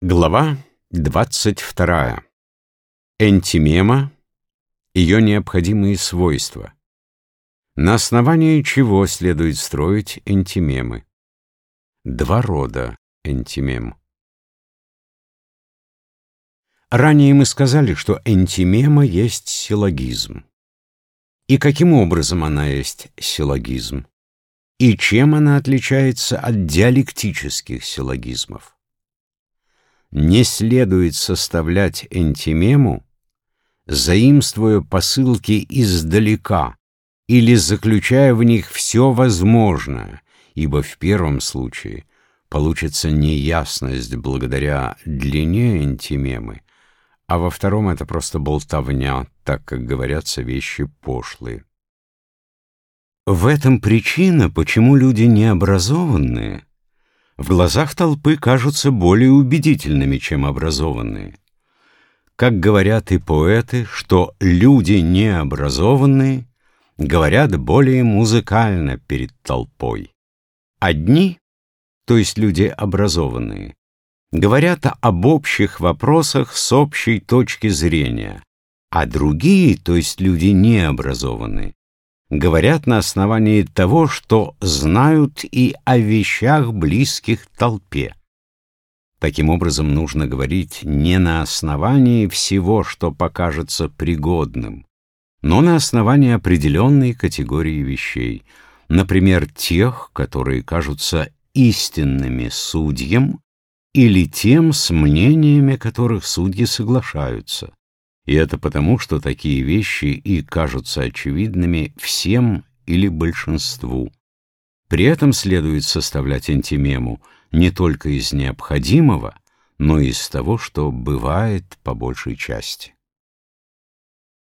Глава 22. Энтимема. Ее необходимые свойства. На основании чего следует строить энтимемы? Два рода энтимем. Ранее мы сказали, что энтимема есть силлогизм. И каким образом она есть силлогизм? И чем она отличается от диалектических силлогизмов? Не следует составлять энтимему, заимствуя посылки издалека или заключая в них все возможное, ибо в первом случае получится неясность благодаря длине энтимемы, а во втором это просто болтовня, так как говорятся вещи пошлые. В этом причина, почему люди необразованные в глазах толпы кажутся более убедительными, чем образованные. Как говорят и поэты, что люди необразованные говорят более музыкально перед толпой. Одни, то есть люди образованные, говорят об общих вопросах с общей точки зрения, а другие, то есть люди необразованные, говорят на основании того, что знают и о вещах, близких толпе. Таким образом, нужно говорить не на основании всего, что покажется пригодным, но на основании определенной категории вещей, например, тех, которые кажутся истинными судьям или тем, с мнениями которых судьи соглашаются. И это потому, что такие вещи и кажутся очевидными всем или большинству. При этом следует составлять антимему не только из необходимого, но и из того, что бывает по большей части.